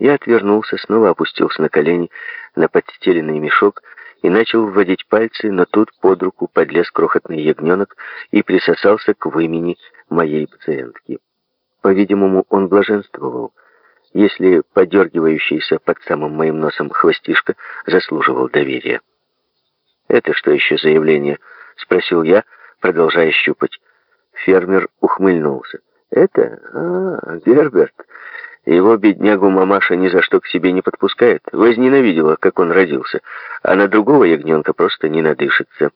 Я отвернулся, снова опустился на колени на подстеленный мешок и начал вводить пальцы, но тут под руку подлез крохотный ягненок и присосался к вымени моей пациентки. По-видимому, он блаженствовал, если подергивающийся под самым моим носом хвостишка заслуживал доверия. «Это что еще за явление?» — спросил я, продолжая щупать. Фермер ухмыльнулся. «Это? А, Герберт. Его беднягу мамаша ни за что к себе не подпускает. Возненавидела, как он родился, а на другого ягненка просто не надышится».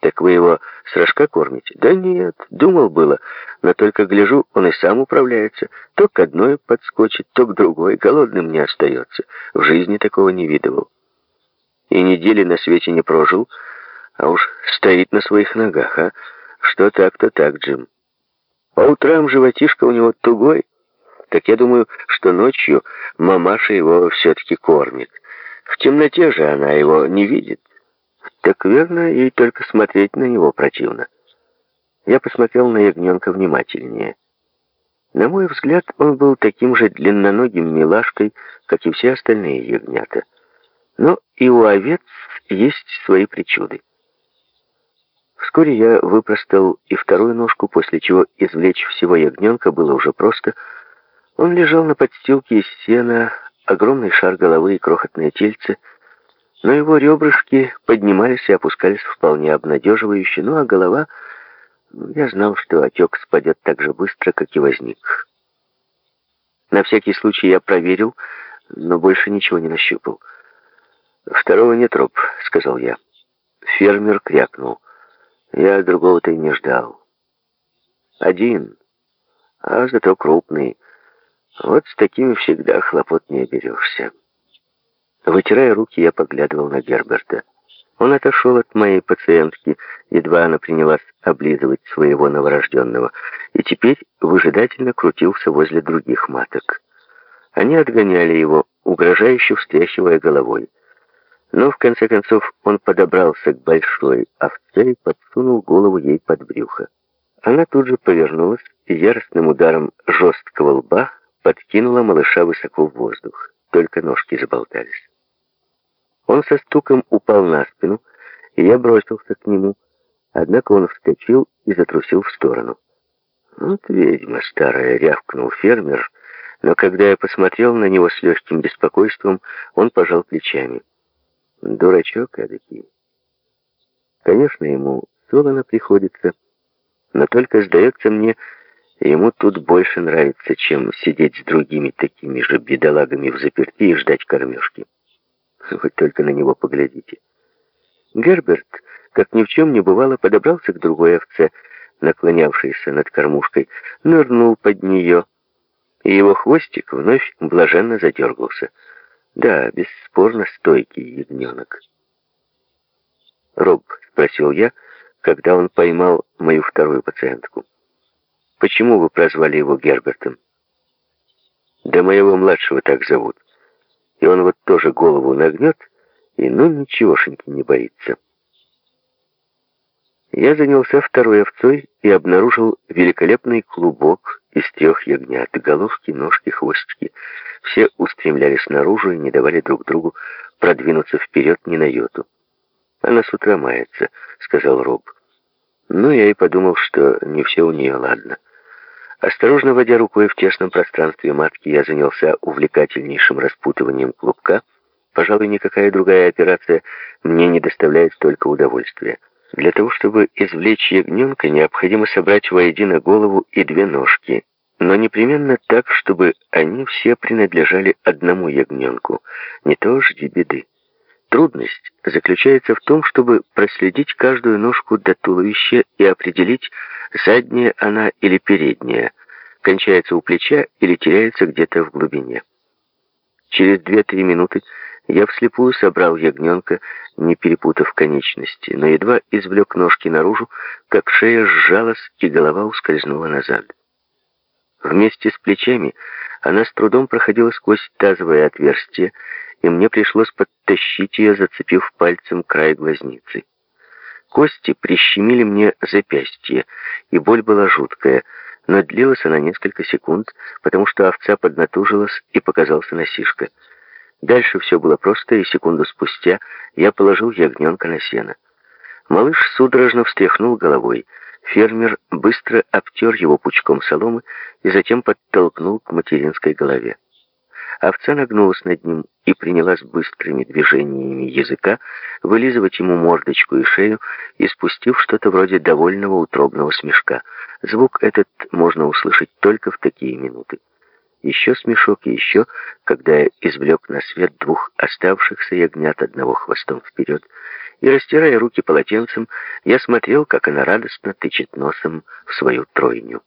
«Так вы его с рожка кормите?» «Да нет, думал было, но только гляжу, он и сам управляется. То к одной подскочит, то к другой, голодным не остается. В жизни такого не видывал. И недели на свете не прожил, а уж стоит на своих ногах, а? Что так, то так, Джим. По утрам животишко у него тугой, так я думаю, что ночью мамаша его все-таки кормит. В темноте же она его не видит. Так верно, ей только смотреть на него противно. Я посмотрел на ягненка внимательнее. На мой взгляд, он был таким же длинноногим милашкой, как и все остальные ягнята. Но и у овец есть свои причуды. Вскоре я выпростал и вторую ножку, после чего извлечь всего ягненка было уже просто. Он лежал на подстилке из сена, огромный шар головы и крохотное тельце — но его ребрышки поднимались и опускались вполне обнадеживающе, ну а голова... Я знал, что отек спадет так же быстро, как и возник. На всякий случай я проверил, но больше ничего не нащупал. «Второго нет, Роб», — сказал я. Фермер крякнул. Я другого-то и не ждал. Один, а зато крупный. Вот с такими всегда хлопот не оберешься. Вытирая руки, я поглядывал на Герберта. Он отошел от моей пациентки, едва она принялась облизывать своего новорожденного, и теперь выжидательно крутился возле других маток. Они отгоняли его, угрожающе встряхивая головой. Но, в конце концов, он подобрался к большой овце и подсунул голову ей под брюхо. Она тут же повернулась и яростным ударом жесткого лба подкинула малыша высоко в воздух. Только ножки заболтались. Он со стуком упал на спину, и я бросился к нему. Однако он вскочил и затрусил в сторону. «Вот ведьма старая!» — рявкнул фермер, но когда я посмотрел на него с легким беспокойством, он пожал плечами. «Дурачок эдакий!» Конечно, ему солоно приходится, но только, сдается мне, ему тут больше нравится, чем сидеть с другими такими же бедолагами в заперти и ждать кормежки. Вы только на него поглядите. Герберт, как ни в чем не бывало, подобрался к другой овце, наклонявшейся над кормушкой, нырнул под нее, и его хвостик вновь блаженно задергался. Да, бесспорно стойкий ягненок. «Роб», — спросил я, когда он поймал мою вторую пациентку, «почему вы прозвали его Гербертом?» «Да моего младшего так зовут и он вот тоже голову нагнет, и ну ничегошеньки не боится. Я занялся второй овцой и обнаружил великолепный клубок из трех ягнят. Головки, ножки, хвостики. Все устремлялись наружу и не давали друг другу продвинуться вперед ни на йоту. «Она с утра мается», — сказал Роб. Ну, я и подумал, что не все у нее ладно. Осторожно водя рукой в тесном пространстве матки, я занялся увлекательнейшим распутыванием клубка. Пожалуй, никакая другая операция мне не доставляет столько удовольствия. Для того, чтобы извлечь ягненка, необходимо собрать воедино голову и две ножки, но непременно так, чтобы они все принадлежали одному ягненку. Не то жди беды. Трудность заключается в том, чтобы проследить каждую ножку до туловища и определить, задняя она или передняя, кончается у плеча или теряется где-то в глубине. Через две-три минуты я вслепую собрал ягненка, не перепутав конечности, но едва извлек ножки наружу, как шея сжалась и голова ускользнула назад. Вместе с плечами она с трудом проходила сквозь тазовое отверстие, и мне пришлось подтащить ее, зацепив пальцем край глазницы. Кости прищемили мне запястье, и боль была жуткая, но длилась она несколько секунд, потому что овца поднатужилась и показался носишка. Дальше все было просто, и секунду спустя я положил ягненка на сено. Малыш судорожно встряхнул головой. Фермер быстро обтер его пучком соломы и затем подтолкнул к материнской голове. Овца нагнулась над ним и принялась быстрыми движениями языка вылизывать ему мордочку и шею, испустив что-то вроде довольного утробного смешка. Звук этот можно услышать только в такие минуты. Еще смешок и еще, когда я извлек на свет двух оставшихся ягнят одного хвостом вперед, и, растирая руки полотенцем, я смотрел, как она радостно тычет носом в свою тройню.